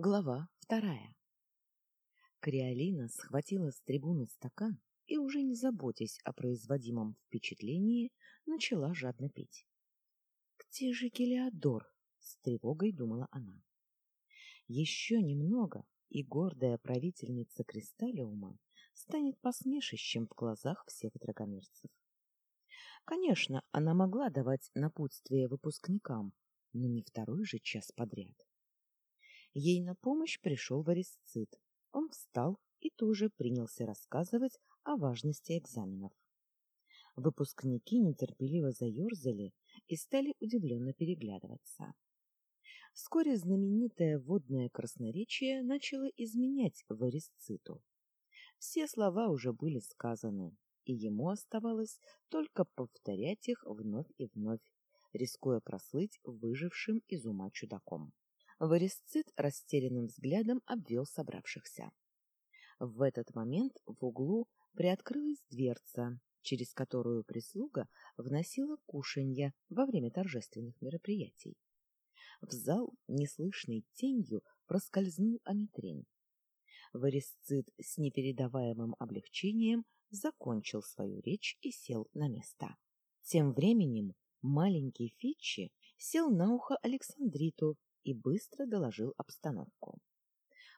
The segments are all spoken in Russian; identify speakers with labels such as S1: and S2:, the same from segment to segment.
S1: Глава вторая. Криолина схватила с трибуны стакан и, уже не заботясь о производимом впечатлении, начала жадно пить. «Где же Гелиодор?» — с тревогой думала она. Еще немного, и гордая правительница Кристаллиума станет посмешищем в глазах всех драгомерцев. Конечно, она могла давать напутствие выпускникам, но не второй же час подряд. Ей на помощь пришел Варисцит. Он встал и тоже принялся рассказывать о важности экзаменов. Выпускники нетерпеливо заерзали и стали удивленно переглядываться. Вскоре знаменитое водное красноречие начало изменять Варисциту. Все слова уже были сказаны, и ему оставалось только повторять их вновь и вновь, рискуя прослыть выжившим из ума чудаком. Варисцит растерянным взглядом обвел собравшихся. В этот момент в углу приоткрылась дверца, через которую прислуга вносила кушанья во время торжественных мероприятий. В зал неслышной тенью проскользнул Аметрин. Варисцит с непередаваемым облегчением закончил свою речь и сел на место. Тем временем маленький Фитчи сел на ухо Александриту и быстро доложил обстановку.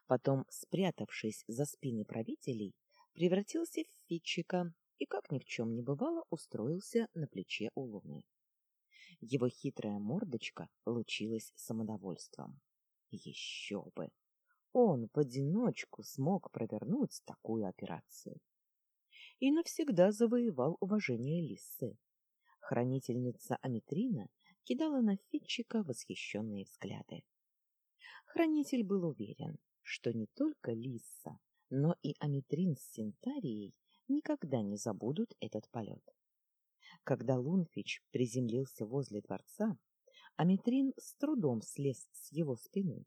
S1: Потом, спрятавшись за спины правителей, превратился в фитчика и, как ни в чем не бывало, устроился на плече у луны. Его хитрая мордочка лучилась самодовольством. Еще бы! Он в одиночку смог провернуть такую операцию. И навсегда завоевал уважение Лисы. Хранительница Аметрина кидала на Фитчика восхищенные взгляды. Хранитель был уверен, что не только Лисса, но и Аметрин с Синтарией никогда не забудут этот полет. Когда Лунфич приземлился возле дворца, Аметрин с трудом слез с его спины,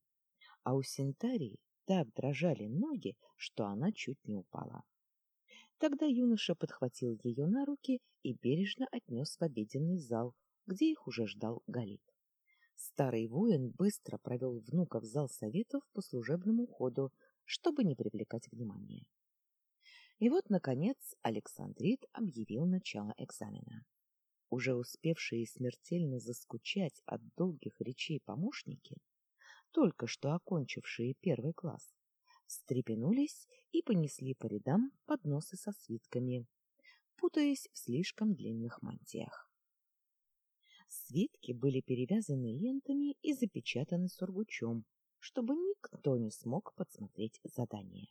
S1: а у Синтарии так дрожали ноги, что она чуть не упала. Тогда юноша подхватил ее на руки и бережно отнес в обеденный зал, где их уже ждал Галит. Старый воин быстро провел внука в зал советов по служебному ходу, чтобы не привлекать внимания. И вот, наконец, Александрит объявил начало экзамена. Уже успевшие смертельно заскучать от долгих речей помощники, только что окончившие первый класс, встрепенулись и понесли по рядам подносы со свитками, путаясь в слишком длинных мантиях. Свитки были перевязаны лентами и запечатаны сургучом, чтобы никто не смог подсмотреть задание.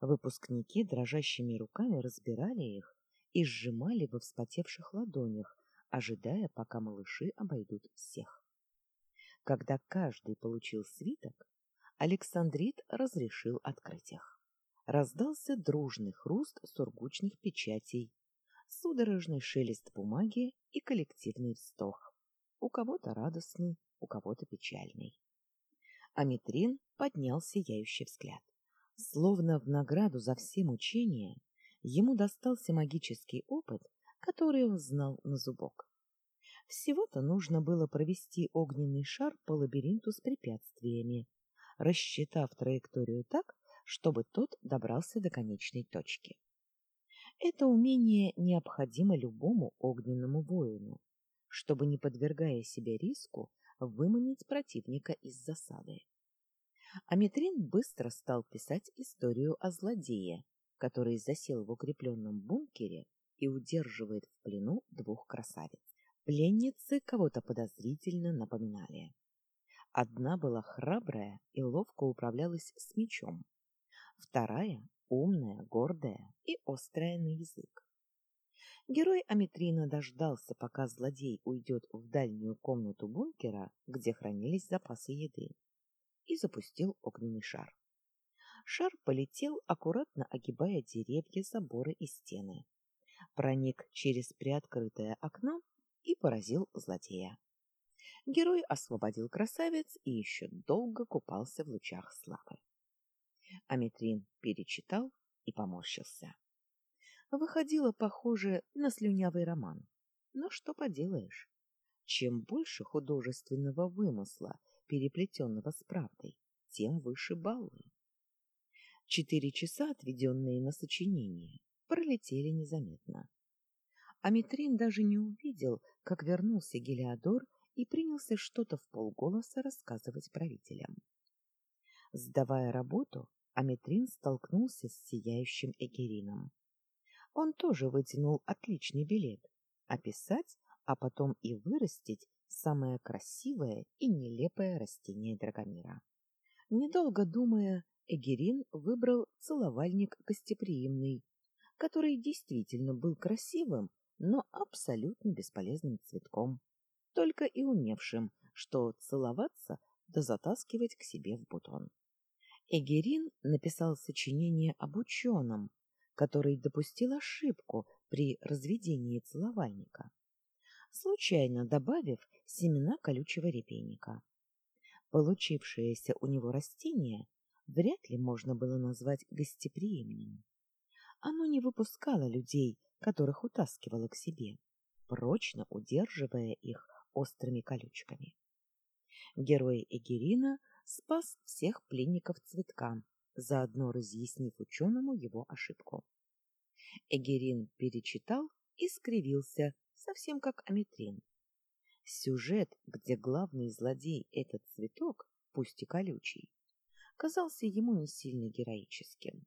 S1: Выпускники дрожащими руками разбирали их и сжимали во вспотевших ладонях, ожидая, пока малыши обойдут всех. Когда каждый получил свиток, Александрит разрешил открыть их. Раздался дружный хруст сургучных печатей, судорожный шелест бумаги и коллективный вздох. У кого-то радостный, у кого-то печальный. Аметрин поднял сияющий взгляд. Словно в награду за все мучения, ему достался магический опыт, который он знал на зубок. Всего-то нужно было провести огненный шар по лабиринту с препятствиями, рассчитав траекторию так, чтобы тот добрался до конечной точки. Это умение необходимо любому огненному воину, чтобы, не подвергая себя риску, выманить противника из засады. Аметрин быстро стал писать историю о злодее, который засел в укрепленном бункере и удерживает в плену двух красавиц. Пленницы кого-то подозрительно напоминали. Одна была храбрая и ловко управлялась с мечом. Вторая умная, гордая и острая на язык. Герой Аметрина дождался, пока злодей уйдет в дальнюю комнату бункера, где хранились запасы еды, и запустил огненный шар. Шар полетел, аккуратно огибая деревья, заборы и стены. Проник через приоткрытое окно и поразил злодея. Герой освободил красавец и еще долго купался в лучах славы. Аметрин перечитал и поморщился. Выходило похоже на слюнявый роман. Но что поделаешь? Чем больше художественного вымысла, переплетенного с правдой, тем выше баллы. Четыре часа, отведенные на сочинение, пролетели незаметно. Аметрин даже не увидел, как вернулся Гелиодор и принялся что-то в полголоса рассказывать правителям. Сдавая работу, Аметрин столкнулся с сияющим Эгерином. Он тоже вытянул отличный билет — описать, а потом и вырастить самое красивое и нелепое растение Драгомира. Недолго думая, Эгерин выбрал целовальник гостеприимный, который действительно был красивым, но абсолютно бесполезным цветком, только и умевшим, что целоваться да затаскивать к себе в бутон. Эгерин написал сочинение об ученом, который допустил ошибку при разведении целовальника, случайно добавив семена колючего репейника. Получившееся у него растение вряд ли можно было назвать гостеприимным. Оно не выпускало людей, которых утаскивало к себе, прочно удерживая их острыми колючками. Герой Эгерина спас всех пленников цветка, заодно разъяснив ученому его ошибку. Эгерин перечитал и скривился, совсем как Аметрин. Сюжет, где главный злодей этот цветок, пусть и колючий, казался ему не сильно героическим.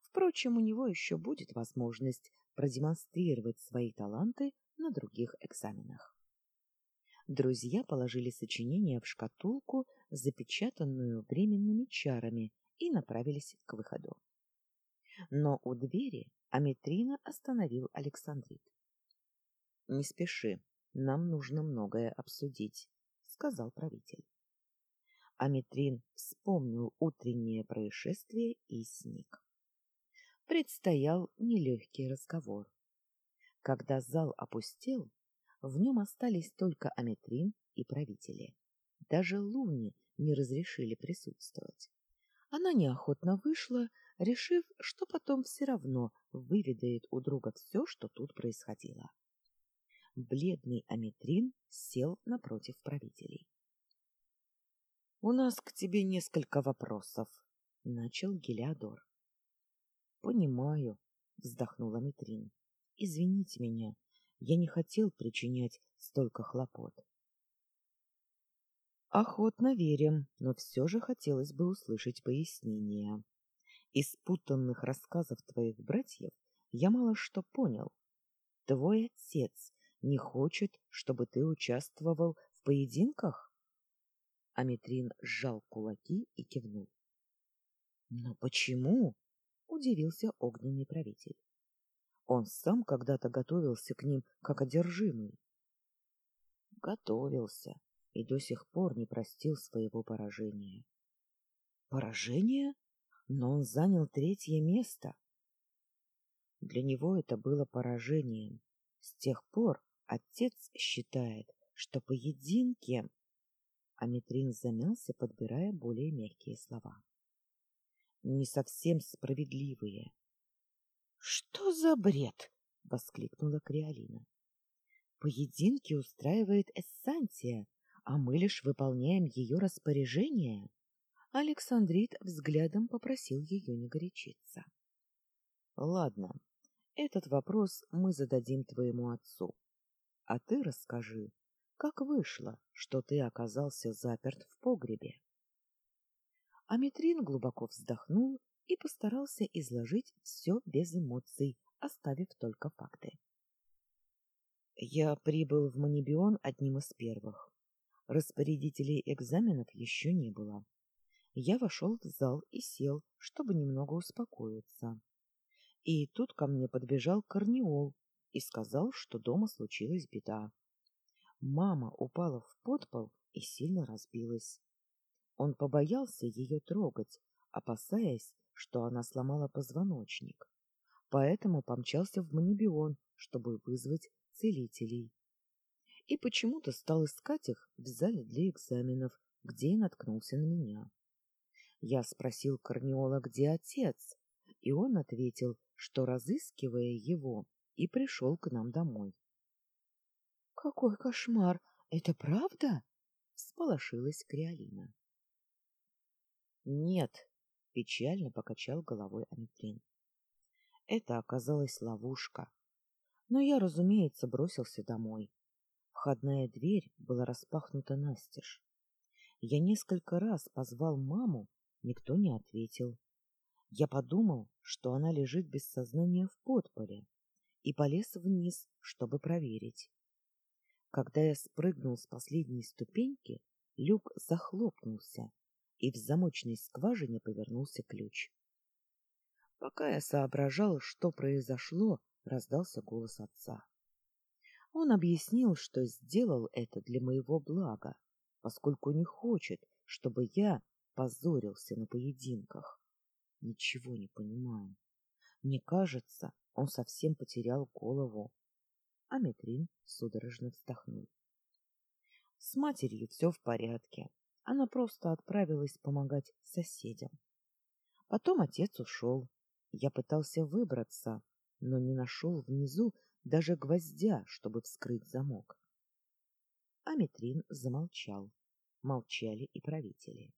S1: Впрочем, у него еще будет возможность продемонстрировать свои таланты на других экзаменах. Друзья положили сочинение в шкатулку, запечатанную временными чарами, и направились к выходу. Но у двери Аметрина остановил Александрит. — Не спеши, нам нужно многое обсудить, — сказал правитель. Аметрин вспомнил утреннее происшествие и сник. Предстоял нелегкий разговор. Когда зал опустел, в нем остались только Аметрин и правители. Даже Луни не разрешили присутствовать. Она неохотно вышла, решив, что потом все равно выведает у друга все, что тут происходило. Бледный Аметрин сел напротив правителей. — У нас к тебе несколько вопросов, — начал Гелиодор. — Понимаю, — вздохнул Аметрин. — Извините меня, я не хотел причинять столько хлопот. — Охотно верим, но все же хотелось бы услышать пояснения. Из путанных рассказов твоих братьев я мало что понял. Твой отец не хочет, чтобы ты участвовал в поединках? Аметрин сжал кулаки и кивнул. Но почему? удивился огненный правитель. Он сам когда-то готовился к ним как одержимый. Готовился и до сих пор не простил своего поражения. Поражение? Но он занял третье место. Для него это было поражением. С тех пор отец считает, что поединки Аметрин замялся, подбирая более мягкие слова. Не совсем справедливые. Что за бред? воскликнула Криолина. Поединки устраивает Эссантия, а мы лишь выполняем ее распоряжение. Александрит взглядом попросил ее не горячиться. Ладно, этот вопрос мы зададим твоему отцу. А ты расскажи, как вышло, что ты оказался заперт в погребе? Аметрин глубоко вздохнул и постарался изложить все без эмоций, оставив только факты. Я прибыл в Манибион одним из первых. Распорядителей экзаменов еще не было. Я вошел в зал и сел, чтобы немного успокоиться. И тут ко мне подбежал Корнеол и сказал, что дома случилась беда. Мама упала в подпол и сильно разбилась. Он побоялся ее трогать, опасаясь, что она сломала позвоночник. Поэтому помчался в Манибион, чтобы вызвать целителей. И почему-то стал искать их в зале для экзаменов, где и наткнулся на меня. Я спросил Корнеола, где отец, и он ответил, что, разыскивая его, и пришел к нам домой. Какой кошмар! Это правда? Всполошилась Криолина. Нет, печально покачал головой Аметрин. Это оказалась ловушка. Но я, разумеется, бросился домой. Входная дверь была распахнута настежь. Я несколько раз позвал маму, никто не ответил. Я подумал, что она лежит без сознания в подполе, и полез вниз, чтобы проверить. Когда я спрыгнул с последней ступеньки, люк захлопнулся, и в замочной скважине повернулся ключ. Пока я соображал, что произошло, раздался голос отца. Он объяснил, что сделал это для моего блага, поскольку не хочет, чтобы я позорился на поединках. Ничего не понимаю. Мне кажется, он совсем потерял голову. А Метрин судорожно вздохнул. С матерью все в порядке. Она просто отправилась помогать соседям. Потом отец ушел. Я пытался выбраться, но не нашел внизу даже гвоздя, чтобы вскрыть замок. Аметрин замолчал. Молчали и правители.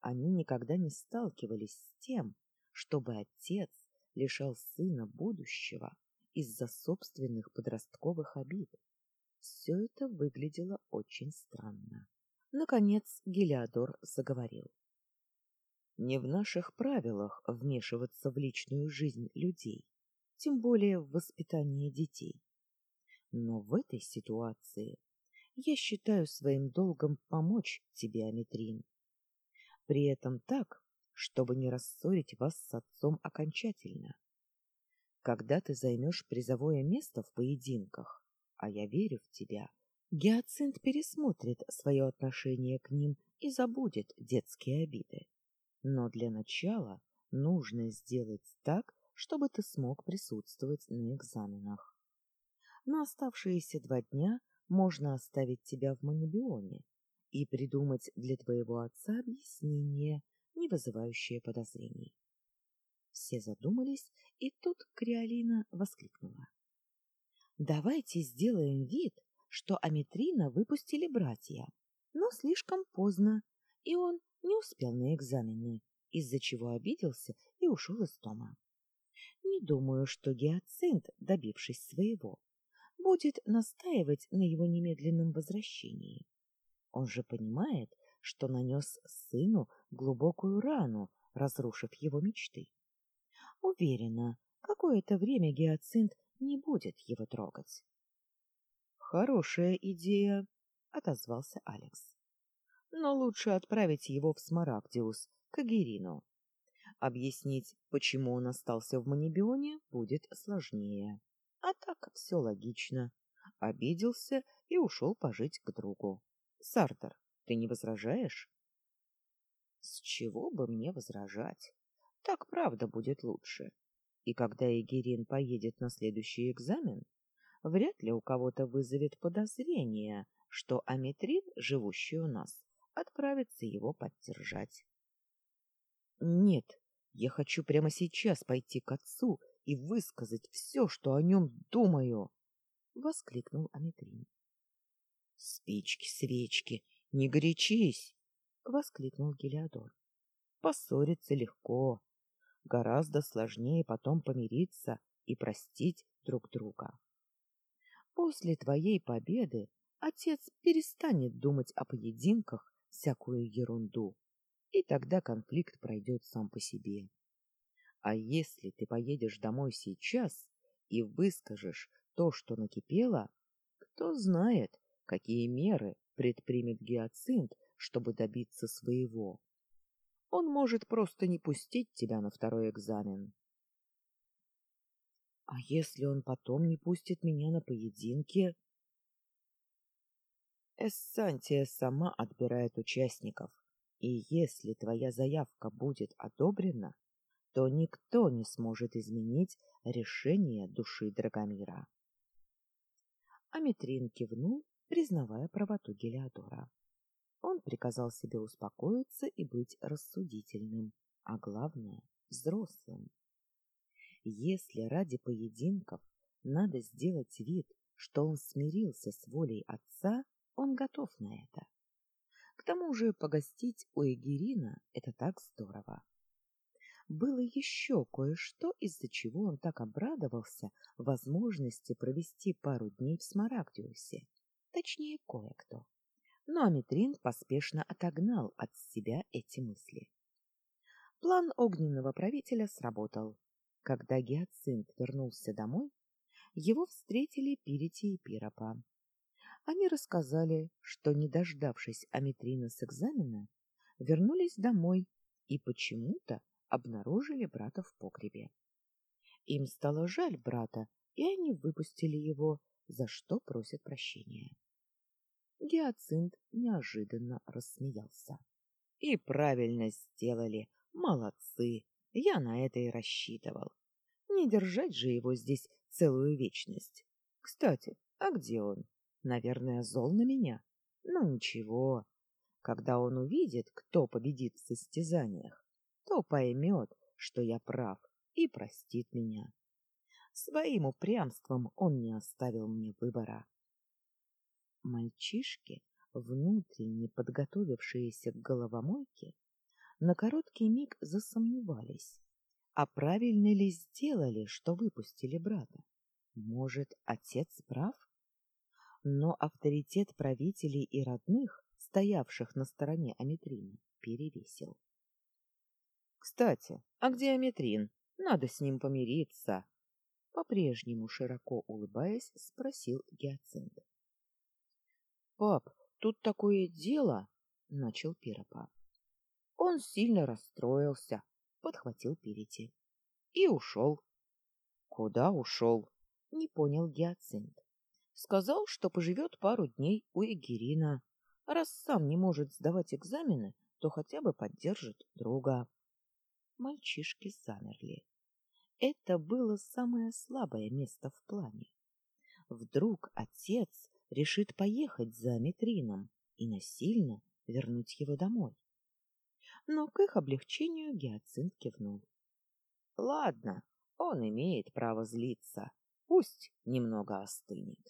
S1: Они никогда не сталкивались с тем, чтобы отец лишал сына будущего из-за собственных подростковых обид. Все это выглядело очень странно. Наконец Гелиодор заговорил. Не в наших правилах вмешиваться в личную жизнь людей, тем более в воспитание детей. Но в этой ситуации я считаю своим долгом помочь тебе, Аметрин. При этом так, чтобы не рассорить вас с отцом окончательно. Когда ты займешь призовое место в поединках, а я верю в тебя, Гиацинт пересмотрит свое отношение к ним и забудет детские обиды. Но для начала нужно сделать так, чтобы ты смог присутствовать на экзаменах. На оставшиеся два дня можно оставить тебя в Манибионе и придумать для твоего отца объяснение, не вызывающее подозрений. Все задумались, и тут Криолина воскликнула. «Давайте сделаем вид, что Аметрина выпустили братья, но слишком поздно, и он не успел на экзамены, из-за чего обиделся и ушел из дома. Думаю, что Гиацинт, добившись своего, будет настаивать на его немедленном возвращении. Он же понимает, что нанес сыну глубокую рану, разрушив его мечты. Уверена, какое-то время Гиацинт не будет его трогать. Хорошая идея, отозвался Алекс. Но лучше отправить его в Смарагдиус, к Агирину. Объяснить, почему он остался в Манибионе, будет сложнее. А так все логично. Обиделся и ушел пожить к другу. Сартер, ты не возражаешь? С чего бы мне возражать? Так правда будет лучше. И когда Егерин поедет на следующий экзамен, вряд ли у кого-то вызовет подозрение, что Аметрин, живущий у нас, отправится его поддержать. Нет, я хочу прямо сейчас пойти к отцу и высказать все, что о нем думаю, — воскликнул Аметрин. — Спички, свечки, не горячись, — воскликнул Гелиодор. — Поссориться легко, гораздо сложнее потом помириться и простить друг друга. После твоей победы отец перестанет думать о поединках всякую ерунду, и тогда конфликт пройдет сам по себе. А если ты поедешь домой сейчас и выскажешь то, что накипело, кто знает, какие меры предпримет гиацинт, чтобы добиться своего. Он может просто не пустить тебя на второй экзамен. А если он потом не пустит меня на поединки? Эссантия сама отбирает участников, и если твоя заявка будет одобрена, то никто не сможет изменить решение души Драгомира. Аметрин кивнул, признавая правоту Гелиодора. Он приказал себе успокоиться и быть рассудительным, а главное — взрослым. Если ради поединков надо сделать вид, что он смирился с волей отца, он готов на это. Тому же погостить у Эгерина — это так здорово. Было еще кое-что, из-за чего он так обрадовался возможности провести пару дней в Смарагдиусе. Точнее, кое-кто. Но Аметрин поспешно отогнал от себя эти мысли. План огненного правителя сработал. Когда Гиацинт вернулся домой, его встретили Пирити и Пиропа. Они рассказали, что, не дождавшись Аметрина с экзамена, вернулись домой и почему-то обнаружили брата в погребе. Им стало жаль брата, и они выпустили его, за что просят прощения. Гиацинт неожиданно рассмеялся. — И правильно сделали, молодцы, я на это и рассчитывал. Не держать же его здесь целую вечность. Кстати, а где он? Наверное, зол на меня. Но ничего, когда он увидит, кто победит в состязаниях, то поймет, что я прав, и простит меня. Своим упрямством он не оставил мне выбора. Мальчишки, внутренне подготовившиеся к головомойке, на короткий миг засомневались, а правильно ли сделали, что выпустили брата. Может, отец прав? Но авторитет правителей и родных, стоявших на стороне Аметрина, перевесил. Кстати, а где Аметрин? Надо с ним помириться. По-прежнему широко улыбаясь, спросил Гиацинт. Пап, тут такое дело, начал Пиропа. Он сильно расстроился, подхватил Пирити. И ушел. Куда ушел? Не понял Гиацинт. Сказал, что поживет пару дней у Эгерина. Раз сам не может сдавать экзамены, то хотя бы поддержит друга мальчишки замерли. Это было самое слабое место в плане. Вдруг отец решит поехать за Митрином и насильно вернуть его домой. Но к их облегчению Гиацинт кивнул. Ладно, он имеет право злиться. Пусть немного остынет.